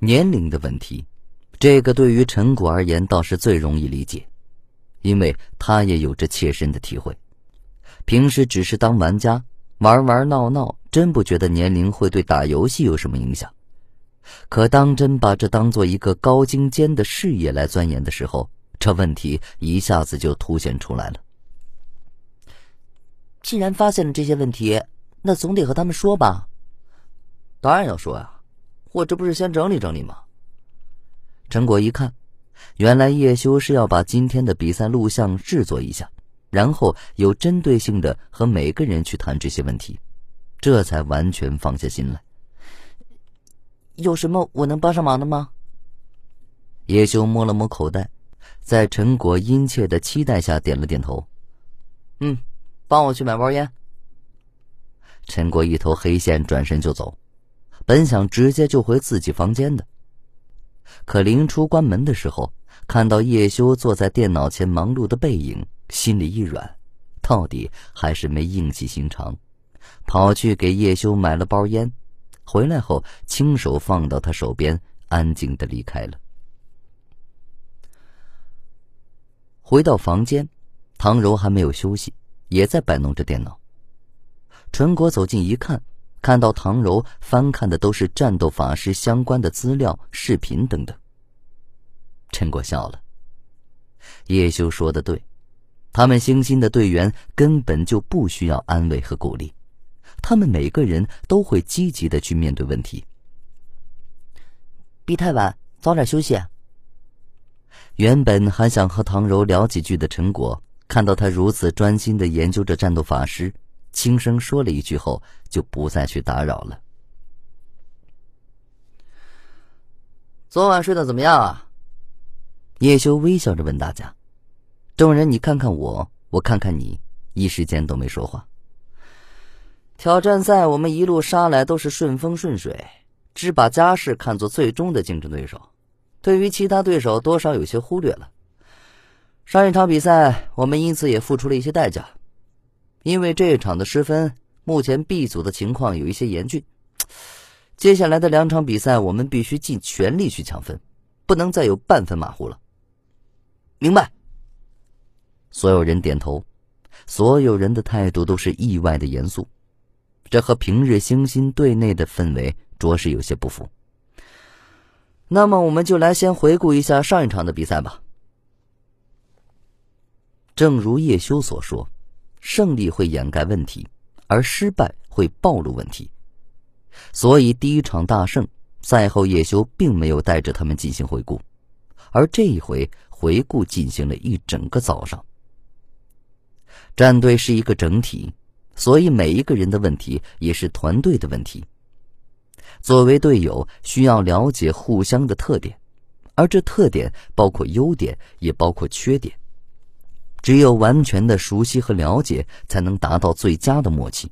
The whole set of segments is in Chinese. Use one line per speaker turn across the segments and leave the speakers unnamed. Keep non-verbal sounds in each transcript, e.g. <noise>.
年龄的问题，这个对于陈果而言倒是最容易理解，因为他也有着切身的体会。平时只是当玩家玩玩闹闹，真不觉得年龄会对打游戏有什么影响。可当真把这当做一个高精尖的事业来钻研的时候，这问题一下子就凸显出来了。
既然发现了这些问题，那总得和他们说吧。
当然要说呀。我这不是先整理整理吗？
陈果一看，原来叶修是要把今天的比赛录像制作一下，然后有针对性的和每个人去谈这些问题，这才完全放下心来。
有什么我能帮上忙的吗？
叶修摸了摸口袋，在陈果殷切的期待下点了点头。
嗯，帮我去买包烟。
陈果一头黑线，转身就走。本想直接就回自己房间的，可临出关门的时候，看到叶修坐在电脑前忙碌的背影，心里一软，到底还是没硬起心肠，跑去给叶修买了包烟，回来后亲手放到他手边，安静的离开了。回到房间，唐柔还没有休息，也在摆弄着电脑。陈果走近一看。看到唐柔翻看的都是战斗法师相关的资料、视频等等。陈果笑了。叶修说的对，他们星星的队员根本就不需要安慰和鼓励，他们每个人都会积极的去面对问题。
别太晚，早点休息。
原本还想和唐柔聊几句的陈果，看到他如此专心的研究着战斗法师。轻声说了一句后，就不再去打扰了。
昨晚睡得怎么样啊？
叶修微笑着问大家。众人你看看我，我看看你，一时间都没说话。
挑战赛我们一路杀来都是顺风顺水，只把家世看作最终的竞争对手，对于其他对手多少有些忽略了。上一场比赛我们因此也付出了一些代价。因为这一场的失分，目前 B 组的情况有一些严峻。接下来的两场比赛，我们必须尽全力去抢分，不能再有半分马虎了。
明白。
所有人点头，所有人的态度都是意外的严肃，这和平日星星队内的氛围着实有些不符。
那么，我们就来先回顾一下上一场的比赛吧。
正如叶修所说。胜利会掩盖问题，而失败会暴露问题。所以第一场大胜赛后，叶修并没有带着他们进行回顾，而这一回回顾进行了一整个早上。战队是一个整体，所以每一个人的问题也是团队的问题。作为队友，需要了解互相的特点，而这特点包括优点，也包括缺点。只有完全的熟悉和了解，才能达到最佳的默契。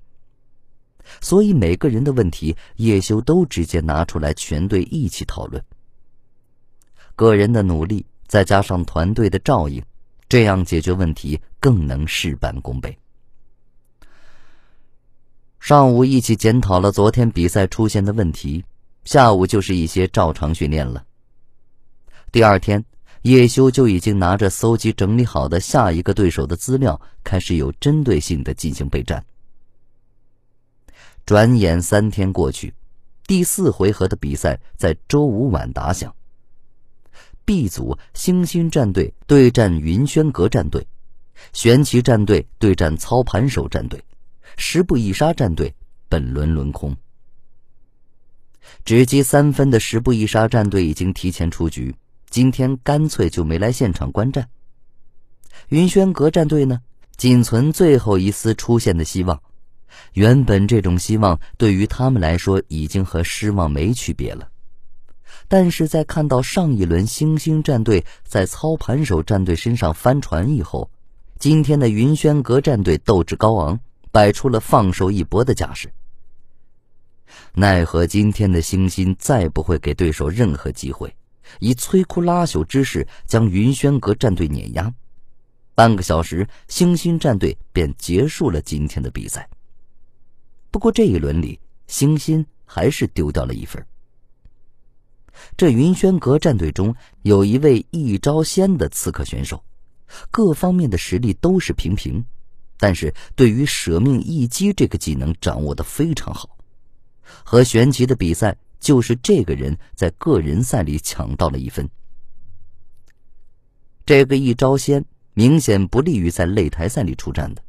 所以每个人的问题，叶修都直接拿出来，全队一起讨论。个人的努力再加上团队的照应，这样解决问题更能事半功倍。上午一起检讨了昨天比赛出现的问题，下午就是一些照常训练了。第二天。叶修就已经拿着搜集整理好的下一个对手的资料，开始有针对性的进行备战。转眼三天过去，第四回合的比赛在周五晚打响。B 组星星战队对战云轩阁战队，玄奇战队对战操盘手战队，十步一杀战队本轮轮空。只积三分的十步一杀战队已经提前出局。今天干脆就没来现场观战。云轩阁战队呢，仅存最后一丝出现的希望。原本这种希望对于他们来说已经和失望没区别了，但是在看到上一轮星星战队在操盘手战队身上翻船以后，今天的云轩阁战队斗志高昂，摆出了放手一搏的架势。奈何今天的星星再不会给对手任何机会。以摧枯拉朽之势将云轩阁战队碾压，半个小时，星星战队便结束了今天的比赛。不过这一轮里，星星还是丢掉了一分。这云轩阁战队中有一位易招仙的刺客选手，各方面的实力都是平平，但是对于舍命一击这个技能掌握的非常好。和玄奇的比赛，就是这个人在个人赛里抢到了一分。这个一招仙明显不利于在擂台赛里出战的，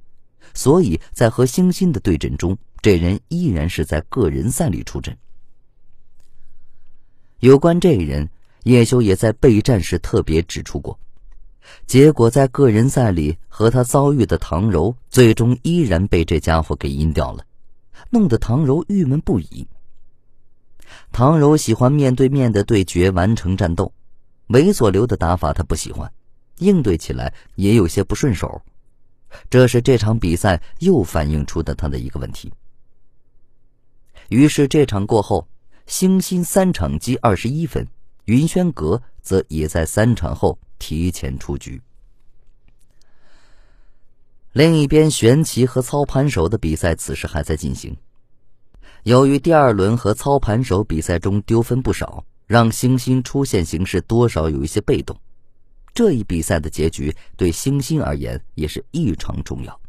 所以在和星星的对阵中，这人依然是在个人赛里出阵。有关这人，叶修也在备战时特别指出过。结果在个人赛里和他遭遇的唐柔，最终依然被这家伙给阴掉了，弄得唐柔郁闷不已。唐柔喜欢面对面的对决完成战斗，猥琐流的打法他不喜欢，应对起来也有些不顺手。这是这场比赛又反映出的他的一个问题。于是这场过后。星星三场积二十一分，云轩阁则也在三场后提前出局。另一边，玄奇和操盘手的比赛此时还在进行。由于第二轮和操盘手比赛中丢分不少，让星星出现形势多少有一些被动。这一比赛的结局对星星而言也是异常重要。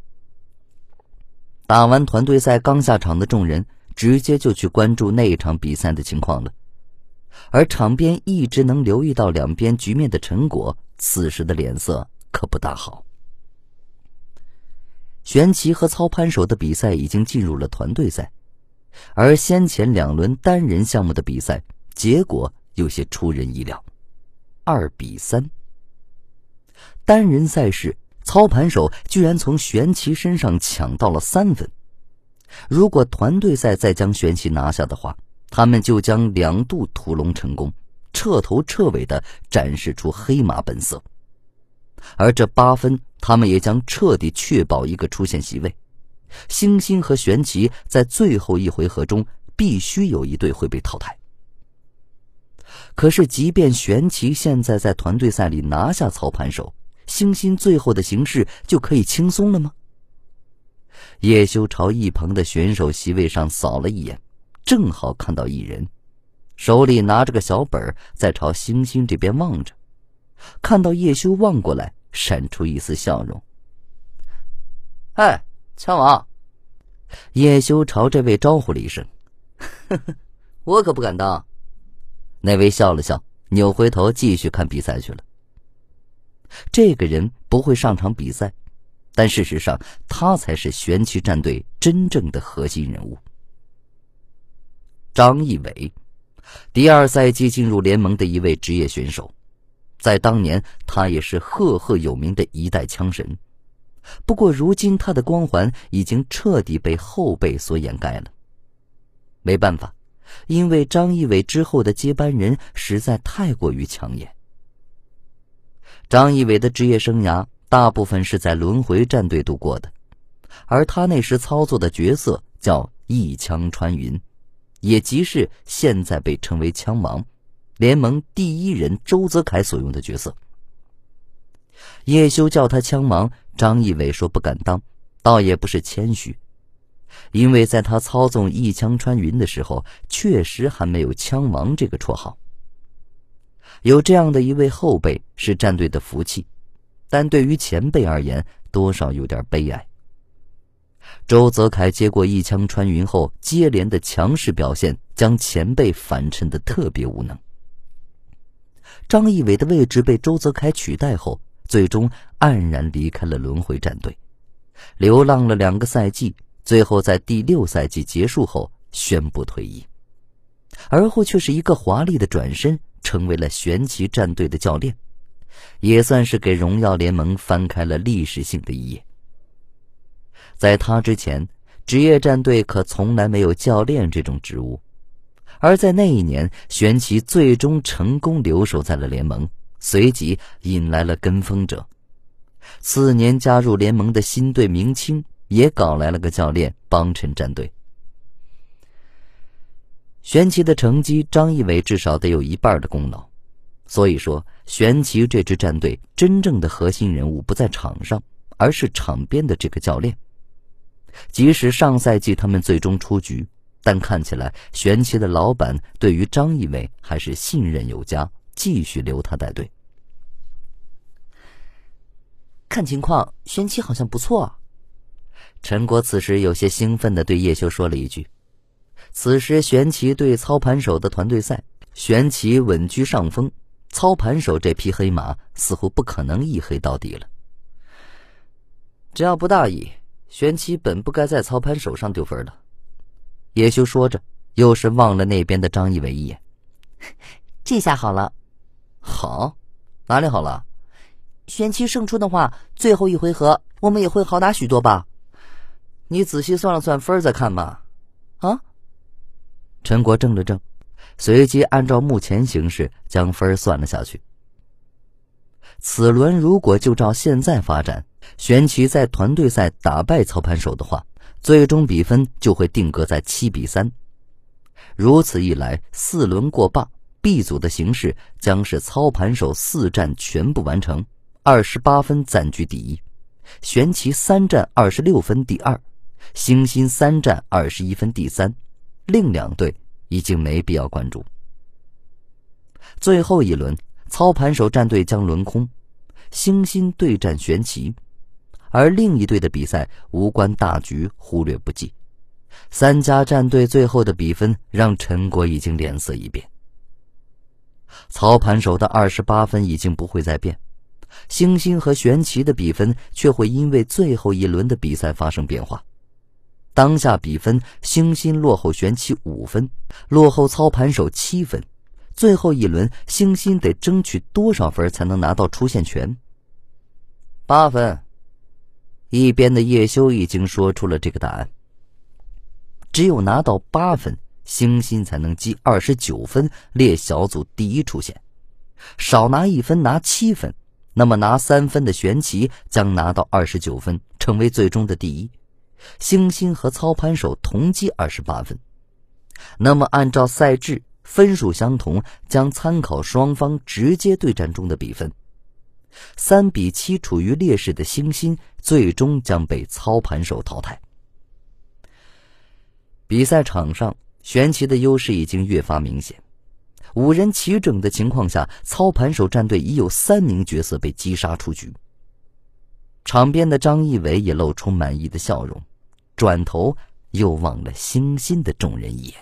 打完团队赛刚下场的众人。直接就去关注那一场比赛的情况了，而场边一直能留意到两边局面的陈果，此时的脸色可不大好。玄奇和操盘手的比赛已经进入了团队赛，而先前两轮单人项目的比赛结果有些出人意料，二比三。单人赛事，操盘手居然从玄奇身上抢到了三分。如果团队赛再将玄奇拿下的话，他们就将两度屠龙成功，彻头彻尾的展示出黑马本色。而这八分，他们也将彻底确保一个出线席位。星星和玄奇在最后一回合中必须有一队会被淘汰。可是，即便玄奇现在在团队赛里拿下操盘手，星星最后的形势就可以轻松了吗？叶修朝一旁的选手席位上扫了一眼，正好看到一人，手里拿着个小本在朝星星这边望着。看到叶修望过来，闪出一丝笑容。
“哎，枪王！”
叶修朝这位招呼了一声。<laughs>
“，我可不敢当。”
那位笑了笑，扭回头继续看比赛去了。这个人不会上场比赛。但事实上，他才是玄奇战队真正的核心人物。张义伟，第二赛季进入联盟的一位职业选手，在当年他也是赫赫有名的一代枪神。不过，如今他的光环已经彻底被后辈所掩盖了。没办法，因为张义伟之后的接班人实在太过于抢眼。张义伟的职业生涯。大部分是在轮回战队度过的，而他那时操作的角色叫一枪穿云，也即是现在被称为枪王，联盟第一人周泽楷所用的角色。叶修叫他枪王，张义伟说不敢当，倒也不是谦虚，因为在他操纵一枪穿云的时候，确实还没有枪王这个绰号。有这样的一位后辈是战队的福气。但对于前辈而言，多少有点悲哀。周泽楷接过一枪穿云后，接连的强势表现将前辈反衬的特别无能。张义伟的位置被周泽楷取代后，最终黯然离开了轮回战队，流浪了两个赛季，最后在第六赛季结束后宣布退役，而后却是一个华丽的转身，成为了玄奇战队的教练。也算是给荣耀联盟翻开了历史性的一页。在他之前，职业战队可从来没有教练这种职务，而在那一年，玄奇最终成功留守在了联盟，随即引来了跟风者。次年加入联盟的新队明清也搞来了个教练帮衬战队。玄奇的成绩，张义伟至少得有一半的功劳。所以说，玄奇这支战队真正的核心人物不在场上，而是场边的这个教练。即使上赛季他们最终出局，但看起来玄奇的老板对于张一伟还是信任有加，继续留他带队。
看情况，玄奇好像不错。
陈国此时有些兴奋的对叶修说了一句：“此时玄奇对操盘手的团队赛，玄奇稳居上风，操盘手这匹黑马似乎不可能一黑到底了。只要不大意，玄奇本不该在操盘手上丢分的。”叶修说着，又是望了那边的张一伟一眼：“ <laughs>
这下好了，
好，哪里好了？”
玄奇胜出的话，最后一回合我们也会好打许多吧？
你仔细算了算分再看吧。
啊？
陈国怔了怔，随即按照目前形势将分算了下去。此轮如果就照现在发展，玄奇在团队赛打败操盘手的话，最终比分就会定格在七比三。如此一来，四轮过罢，B 组的形势将是操盘手四战全部完成。二十八分暂居第一，玄奇三战二十六分第二，星星三战二十一分第三，另两队已经没必要关注。最后一轮，操盘手战队将轮空，星星对战玄奇，而另一队的比赛无关大局，忽略不计。三家战队最后的比分让陈国已经脸色一变。操盘手的二十八分已经不会再变。星星和玄奇的比分却会因为最后一轮的比赛发生变化。当下比分，星星落后玄奇五分，落后操盘手七分。最后一轮，星星得争取多少分才能拿到出线权？八分。一边的叶修已经说出了这个答案。只有拿到八分，星星才能积二十九分，列小组第一出线。少拿一分，拿七分。那么拿三分的玄奇将拿到二十九分，成为最终的第一。星星和操盘手同积二十八分。那么按照赛制，分数相同，将参考双方直接对战中的比分。三比七处于劣势的星星，最终将被操盘手淘汰。比赛场上，玄奇的优势已经越发明显。五人齐整的情况下，操盘手战队已有三名角色被击杀出局。场边的张一伟也露出满意的笑容，转头又望了星星的众人一眼。